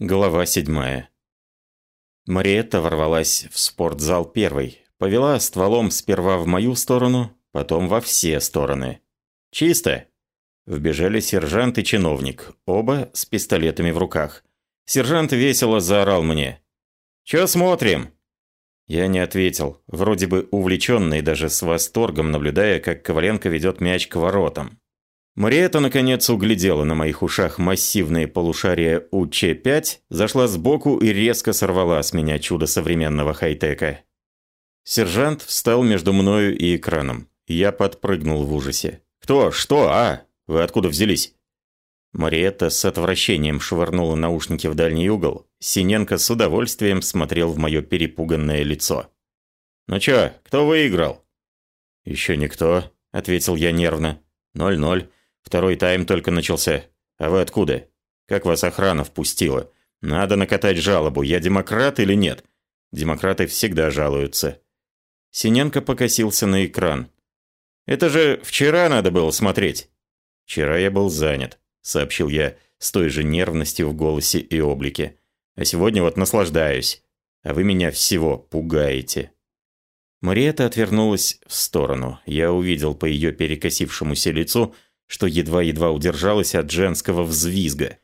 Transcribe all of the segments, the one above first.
Глава седьмая. Мариетта ворвалась в спортзал первой. Повела стволом сперва в мою сторону, потом во все стороны. «Чисто!» Вбежали сержант и чиновник, оба с пистолетами в руках. Сержант весело заорал мне. «Чё смотрим?» Я не ответил, вроде бы увлеченный даже с восторгом, наблюдая, как Коваленко ведет мяч к воротам. Мариэта, наконец, углядела на моих ушах массивные полушария УЧ-5, зашла сбоку и резко сорвала с меня чудо современного хай-тека. Сержант встал между мною и экраном. Я подпрыгнул в ужасе. «Кто? Что? А? Вы откуда взялись?» Мариетта с отвращением швырнула наушники в дальний угол. Синенко с удовольствием смотрел в мое перепуганное лицо. «Ну чё, кто выиграл?» «Еще никто», — ответил я нервно. «Ноль-ноль. Второй тайм только начался. А вы откуда? Как вас охрана впустила? Надо накатать жалобу. Я демократ или нет? Демократы всегда жалуются. Синенко покосился на экран. Это же вчера надо было смотреть. Вчера я был занят, сообщил я с той же нервностью в голосе и облике. А сегодня вот наслаждаюсь. А вы меня всего пугаете. Мариэта отвернулась в сторону. Я увидел по ее перекосившемуся лицу, что едва-едва удержалась от женского взвизга.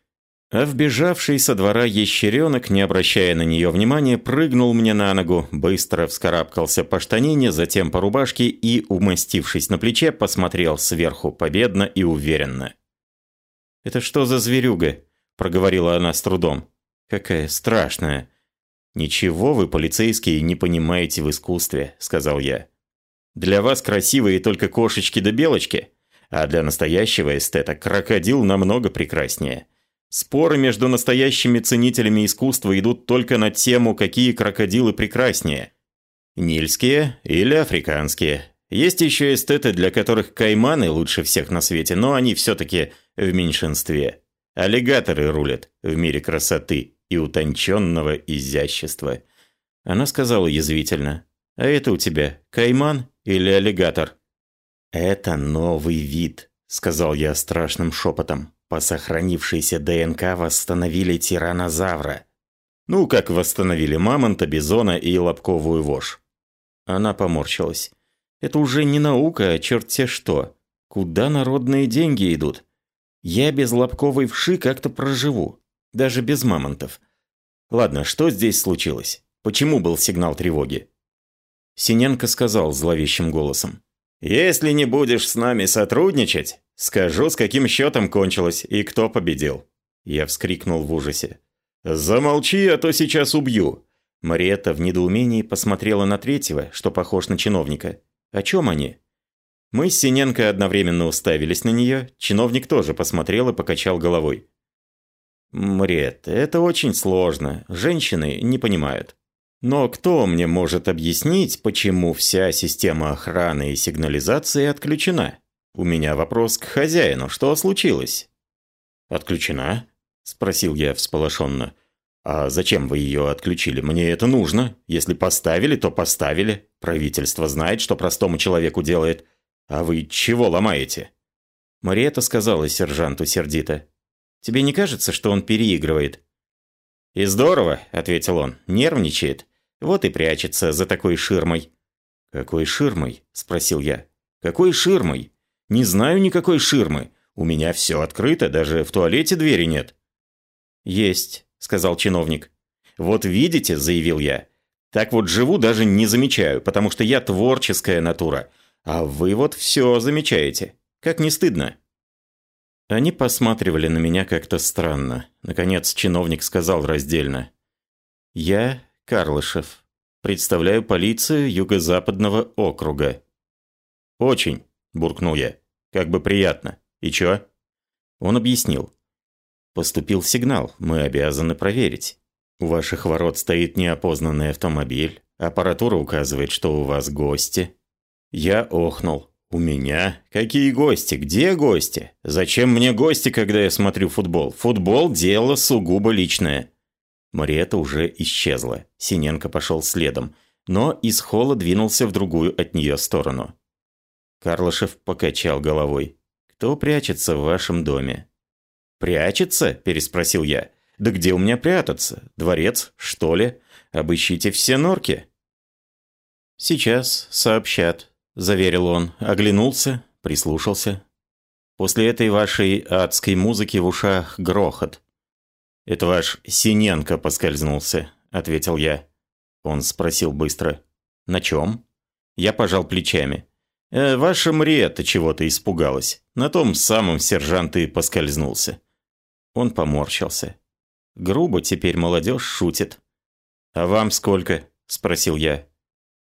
А вбежавший со двора ящеренок, не обращая на нее внимания, прыгнул мне на ногу, быстро вскарабкался по штанине, затем по рубашке и, умастившись на плече, посмотрел сверху победно и уверенно. «Это что за зверюга?» – проговорила она с трудом. «Какая страшная!» «Ничего вы, полицейские, не понимаете в искусстве», – сказал я. «Для вас красивые только кошечки да белочки, а для настоящего эстета крокодил намного прекраснее. Споры между настоящими ценителями искусства идут только на тему, какие крокодилы прекраснее. Нильские или африканские. Есть еще эстеты, для которых кайманы лучше всех на свете, но они все-таки в меньшинстве. Аллигаторы рулят в мире красоты и утонченного изящества. Она сказала язвительно. «А это у тебя кайман или аллигатор?» «Это новый вид», — сказал я страшным шепотом. «По сохранившейся ДНК восстановили тиранозавра». «Ну, как восстановили мамонта, бизона и лобковую вошь». Она поморщилась. «Это уже не наука, а черт-те что. Куда народные деньги идут? Я без лобковой вши как-то проживу. Даже без мамонтов. Ладно, что здесь случилось? Почему был сигнал тревоги?» Синенко сказал зловещим голосом. Если не будешь с нами сотрудничать, скажу, с каким счетом кончилось и кто победил». Я вскрикнул в ужасе. «Замолчи, а то сейчас убью!» Мариетта в недоумении посмотрела на третьего, что похож на чиновника. «О чем они?» Мы с Синенко одновременно уставились на нее, чиновник тоже посмотрел и покачал головой. «Мариетта, это очень сложно, женщины не понимают. Но кто мне может объяснить, почему вся система охраны и сигнализации отключена? У меня вопрос к хозяину. Что случилось? Отключена? Спросил я всполошенно. А зачем вы ее отключили? Мне это нужно. Если поставили, то поставили. Правительство знает, что простому человеку делает. А вы чего ломаете? Мариэта сказала сержанту сердито. Тебе не кажется, что он переигрывает? «И здорово», — ответил он, — «нервничает. Вот и прячется за такой ширмой». «Какой ширмой?» – спросил я. «Какой ширмой? Не знаю никакой ширмы. У меня все открыто, даже в туалете двери нет». «Есть», – сказал чиновник. «Вот видите», – заявил я. «Так вот живу, даже не замечаю, потому что я творческая натура. А вы вот все замечаете. Как не стыдно?» Они посматривали на меня как-то странно. Наконец чиновник сказал раздельно. «Я Карлышев. Представляю полицию Юго-Западного округа». «Очень», – буркнул я. «Как бы приятно. И чё?» Он объяснил. «Поступил сигнал. Мы обязаны проверить. У ваших ворот стоит неопознанный автомобиль. Аппаратура указывает, что у вас гости». Я охнул. «У меня? Какие гости? Где гости? Зачем мне гости, когда я смотрю футбол? Футбол – дело сугубо личное». Мариэта уже исчезла. Синенко пошел следом, но из холла двинулся в другую от нее сторону. Карлышев покачал головой. «Кто прячется в вашем доме?» «Прячется?» – переспросил я. Да где у меня прятаться? Дворец, что ли? Обыщите все норки. Сейчас сообщат, заверил он, оглянулся, прислушался. После этой вашей адской музыки в ушах грохот. «Это ваш Синенко поскользнулся», — ответил я. Он спросил быстро. «На чем?» Я пожал плечами. «Э, «Ваша Мриэта чего-то испугалась. На том самом сержант и поскользнулся». Он поморщился. «Грубо теперь молодежь шутит». «А вам сколько?» – спросил я.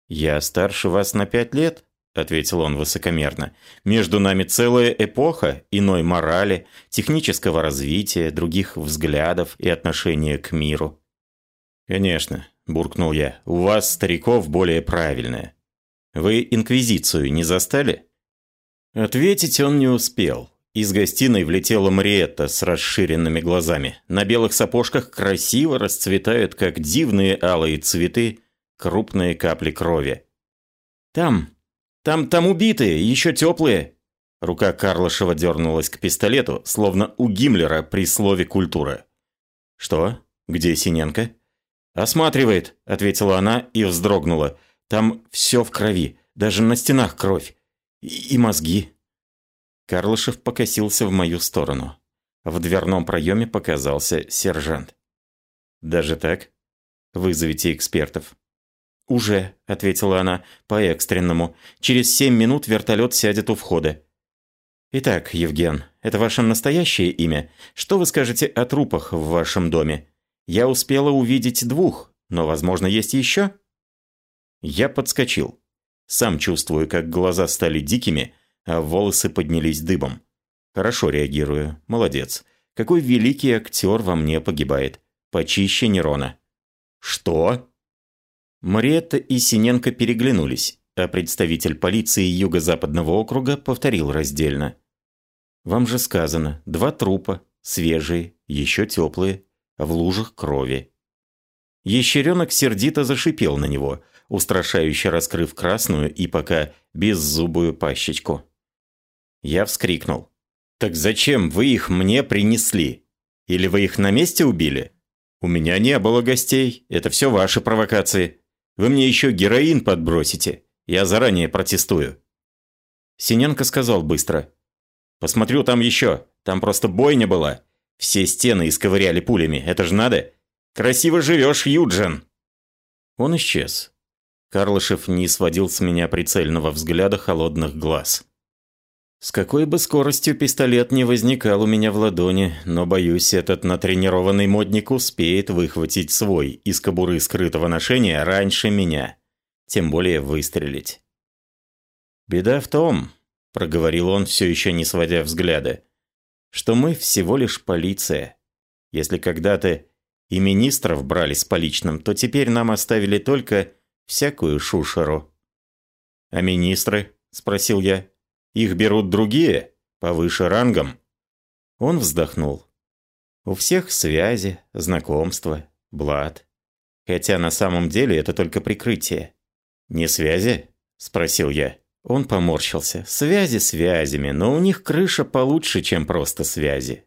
«Я старше вас на пять лет», – ответил он высокомерно. «Между нами целая эпоха иной морали, технического развития, других взглядов и отношения к миру». «Конечно», – буркнул я, – «у вас, стариков, более правильное. Вы инквизицию не застали?» Ответить он не успел. Из гостиной влетела Мариетта с расширенными глазами. На белых сапожках красиво расцветают, как дивные алые цветы, крупные капли крови. «Там!» Там, там убитые, еще теплые!» Рука Карлышева дернулась к пистолету, словно у Гиммлера при слове «культура». «Что? Где Синенко?» «Осматривает», — ответила она и вздрогнула. «Там все в крови, даже на стенах кровь. И, и мозги». Карлышев покосился в мою сторону. В дверном проеме показался сержант. «Даже так? Вызовите экспертов». «Уже», — ответила она, — «по-экстренному. Через семь минут вертолет сядет у входа». «Итак, Евген, это ваше настоящее имя? Что вы скажете о трупах в вашем доме? Я успела увидеть двух, но, возможно, есть еще?» Я подскочил. Сам чувствую, как глаза стали дикими, а волосы поднялись дыбом. Хорошо реагирую. Молодец. Какой великий актер во мне погибает. Почище Нерона. «Что?» Мариетта и Синенко переглянулись, а представитель полиции Юго-Западного округа повторил раздельно. «Вам же сказано, два трупа, свежие, еще теплые, в лужах крови». Ящеренок сердито зашипел на него, устрашающе раскрыв красную и пока беззубую пащечку. Я вскрикнул. «Так зачем вы их мне принесли? Или вы их на месте убили? У меня не было гостей, это все ваши провокации. Вы мне еще героин подбросите. Я заранее протестую». Синенко сказал быстро. «Посмотрю там еще. Там просто бойня была. Все стены исковыряли пулями. Это же надо. Красиво живешь, Юджин!» Он исчез. Карлышев не сводил с меня прицельного взгляда холодных глаз. С какой бы скоростью пистолет не возникал у меня в ладони, но, боюсь, этот натренированный модник успеет выхватить свой из кобуры скрытого ношения раньше меня. Тем более выстрелить. «Беда в том», — проговорил он, все еще не сводя взгляда, «что мы всего лишь полиция. Если когда-то и министров брали с поличным, то теперь нам оставили только всякую шушеру». «А министры?» — спросил я. Их берут другие, повыше рангом». Он вздохнул. «У всех связи, знакомства, блат. Хотя на самом деле это только прикрытие». «Не связи?» – спросил я. Он поморщился. «Связи связями, но у них крыша получше, чем просто связи.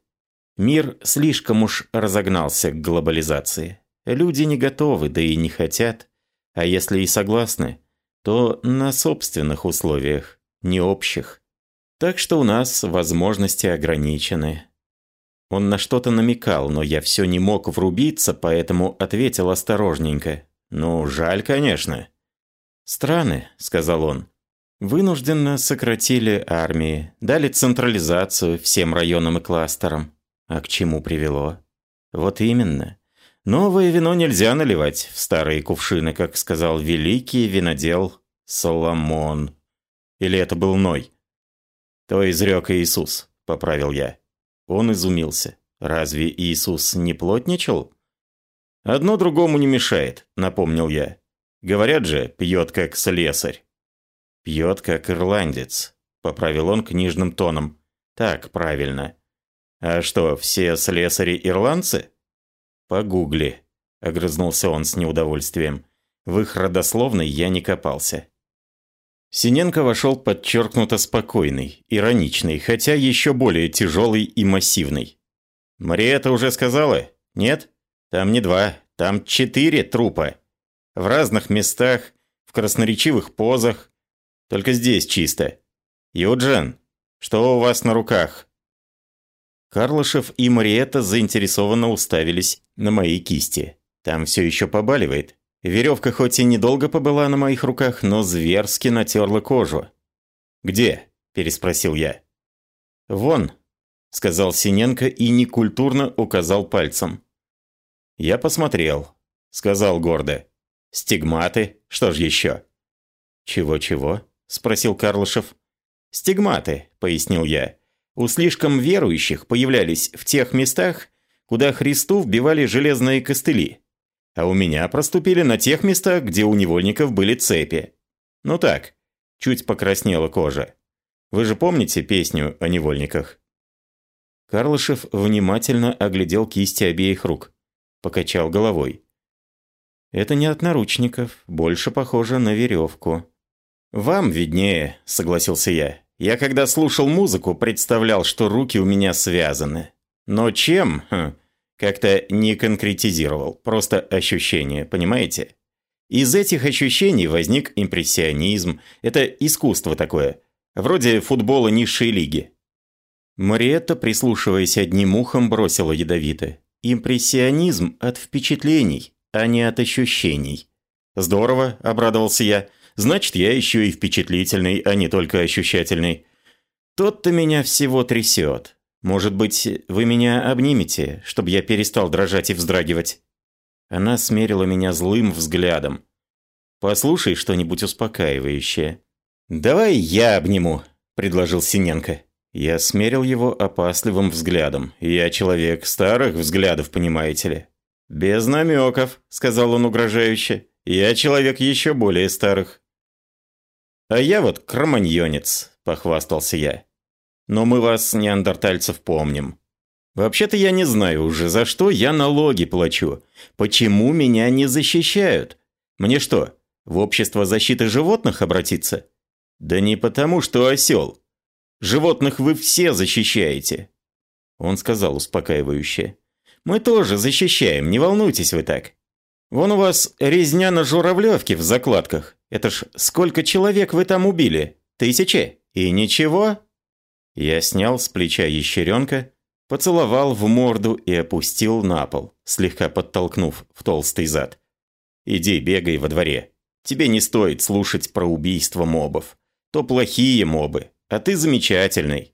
Мир слишком уж разогнался к глобализации. Люди не готовы, да и не хотят. А если и согласны, то на собственных условиях не общих. Так что у нас возможности ограничены. Он на что-то намекал, но я все не мог врубиться, поэтому ответил осторожненько. «Ну, жаль, конечно». «Страны», — сказал он, — «вынужденно сократили армии, дали централизацию всем районам и кластерам. А к чему привело?» «Вот именно. Новое вино нельзя наливать в старые кувшины, как сказал великий винодел Соломон». Или это был Ной? То изрек Иисус, поправил я. Он изумился. Разве Иисус не плотничал? Одно другому не мешает, напомнил я. Говорят же, пьет как слесарь. Пьет как ирландец, поправил он книжным тоном. Так, правильно. А что, все слесари ирландцы? Погугли, огрызнулся он с неудовольствием. В их родословной я не копался. Синенко вошел подчеркнуто спокойный, ироничный, хотя еще более тяжелый и массивный. «Мариэта уже сказала?» – Нет, там не два, там четыре трупа. В разных местах, в красноречивых позах. Только здесь чисто. Юджин, что у вас на руках?» Карлышев и Мариетта заинтересованно уставились на мои кисти. Там все еще побаливает. Веревка хоть и недолго побыла на моих руках, но зверски натерла кожу. «Где?» – переспросил я. «Вон», – сказал Синенко и некультурно указал пальцем. Я посмотрел, сказал гордо. «Стигматы? Что ж еще?» «Чего-чего?» – спросил Карлышев. «Стигматы», – пояснил я. «У слишком верующих появлялись в тех местах, куда Христу вбивали железные костыли, а у меня проступили на тех местах, где у невольников были цепи. Ну так, чуть покраснела кожа. Вы же помните песню о невольниках?» Карлышев внимательно оглядел кисти обеих рук. Покачал головой. «Это не от наручников, больше похоже на веревку». «Вам виднее», — согласился я. «Я когда слушал музыку, представлял, что руки у меня связаны. Но чем? Хм, как-то не конкретизировал, просто ощущение, понимаете? Из этих ощущений возник импрессионизм. Это искусство такое. Вроде футбола низшей лиги. Мариетта, прислушиваясь одним ухом, бросила ядовито. Импрессионизм от впечатлений, а не от ощущений. Здорово, обрадовался я. Значит, я еще и впечатлительный, а не только ощущательный. Тот-то меня всего трясет. Может быть, вы меня обнимете, чтобы я перестал дрожать и вздрагивать?» Она смерила меня злым взглядом. «Послушай что-нибудь успокаивающее». «Давай я обниму», – предложил Синенко. Я смерил его опасливым взглядом. Я человек старых взглядов, понимаете ли. «Без намеков», – сказал он угрожающе. «Я человек еще более старых». «А я вот кроманьонец», – похвастался я. «Но мы вас, неандертальцев, помним. Вообще-то я не знаю уже, за что я налоги плачу. Почему меня не защищают? Мне что, в общество защиты животных обратиться?» «Да не потому, что осел. Животных вы все защищаете». Он сказал успокаивающе. «Мы тоже защищаем, не волнуйтесь вы так. Вон у вас резня на Журавлевке в закладках. Это ж сколько человек вы там убили? Тысячи? И ничего?» Я снял с плеча ящеренка, поцеловал в морду и опустил на пол, слегка подтолкнув в толстый зад. «Иди, бегай во дворе. Тебе не стоит слушать про убийство мобов то плохие мобы, а ты замечательный».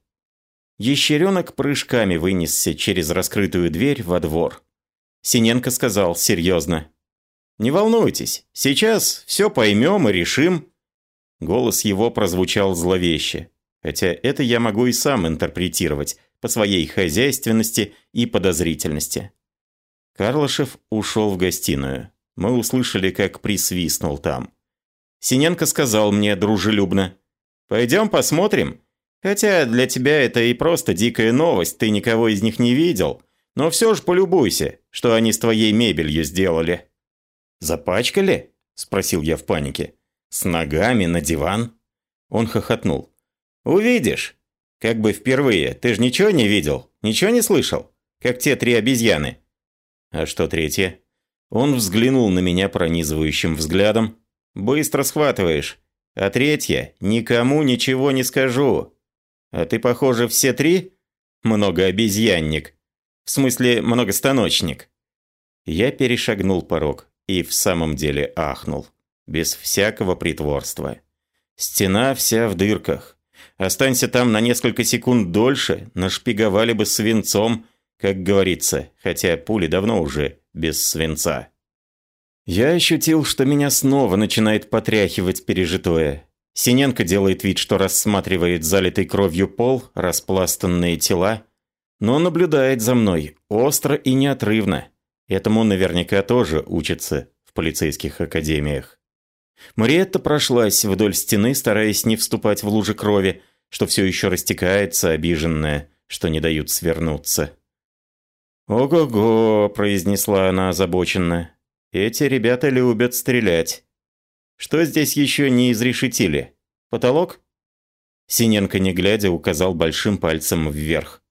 Ящеренок прыжками вынесся через раскрытую дверь во двор. Синенко сказал серьезно. «Не волнуйтесь, сейчас все поймем и решим». Голос его прозвучал зловеще, хотя это я могу и сам интерпретировать по своей хозяйственности и подозрительности. Карлышев ушел в гостиную. Мы услышали, как присвистнул там. Синенко сказал мне дружелюбно. Пойдем посмотрим? Хотя для тебя это и просто дикая новость, ты никого из них не видел. Но все же полюбуйся, что они с твоей мебелью сделали». «Запачкали?» – спросил я в панике. «С ногами на диван?» Он хохотнул. «Увидишь. Как бы впервые. Ты же ничего не видел? Ничего не слышал? Как те три обезьяны?» «А что третье?» Он взглянул на меня пронизывающим взглядом. «Быстро схватываешь. А третья – никому ничего не скажу. А ты, похоже, все три? Многообезьянник. В смысле, многостаночник. Я перешагнул порог и в самом деле ахнул. Без всякого притворства. Стена вся в дырках. Останься там на несколько секунд дольше, нашпиговали бы свинцом, как говорится, хотя пули давно уже без свинца. Я ощутил, что меня снова начинает потряхивать пережитое. Синенко делает вид, что рассматривает залитый кровью пол, распластанные тела, но наблюдает за мной остро и неотрывно. Этому наверняка тоже учатся в полицейских академиях. Мариетта прошлась вдоль стены, стараясь не вступать в лужи крови, что все еще растекается, обиженная, что не дают свернуться. «Ого-го», – произнесла она озабоченно. Эти ребята любят стрелять. Что здесь еще не изрешетили? Потолок? Синенко, не глядя, указал большим пальцем вверх.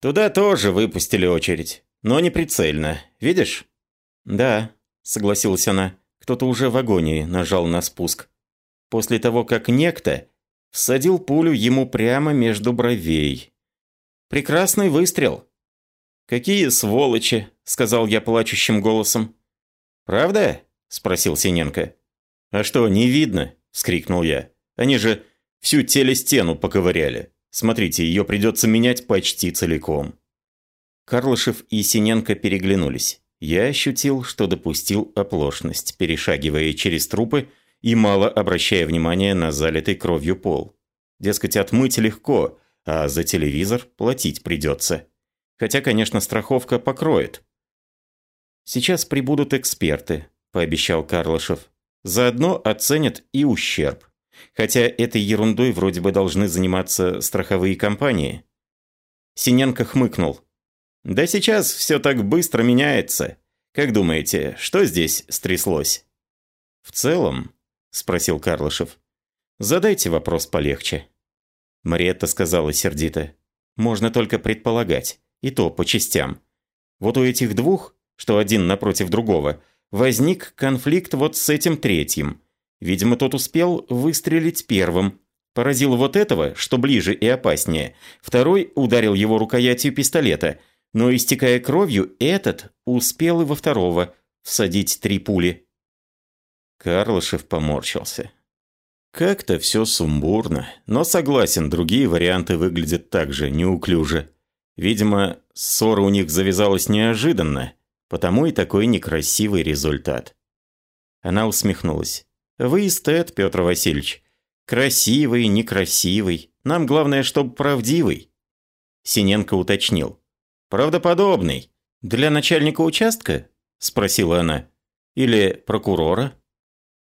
Туда тоже выпустили очередь. но не прицельно. Видишь?» «Да», — согласилась она. «Кто-то уже в агонии нажал на спуск. После того, как некто всадил пулю ему прямо между бровей. Прекрасный выстрел». «Какие сволочи!» — сказал я плачущим голосом. «Правда?» — спросил Синенко. «А что, не видно?» — вскрикнул я. «Они же всю телестену поковыряли. Смотрите, ее придется менять почти целиком». Карлышев и Синенко переглянулись. Я ощутил, что допустил оплошность, перешагивая через трупы и мало обращая внимания на залитый кровью пол. Дескать, отмыть легко, а за телевизор платить придется. Хотя, конечно, страховка покроет. «Сейчас прибудут эксперты», – пообещал Карлышев. «Заодно оценят и ущерб. Хотя этой ерундой вроде бы должны заниматься страховые компании». Синенко хмыкнул. «Да сейчас все так быстро меняется. Как думаете, что здесь стряслось?» «В целом?» – спросил Карлышев. «Задайте вопрос полегче». Мариетта сказала сердито. «Можно только предполагать, и то по частям. Вот у этих двух, что один напротив другого, возник конфликт вот с этим третьим. Видимо, тот успел выстрелить первым, поразил вот этого, что ближе и опаснее. Второй ударил его рукоятью пистолета, но, истекая кровью, этот успел и во второго всадить три пули. Карлышев поморщился. Как-то все сумбурно, но согласен, другие варианты выглядят так же неуклюже. Видимо, ссора у них завязалась неожиданно, потому и такой некрасивый результат. Она усмехнулась. «Вы эстет, Петр Васильевич. Красивый, некрасивый. Нам главное, чтобы правдивый». Синенко уточнил. «Правдоподобный. Для начальника участка?» – спросила она. «Или прокурора?»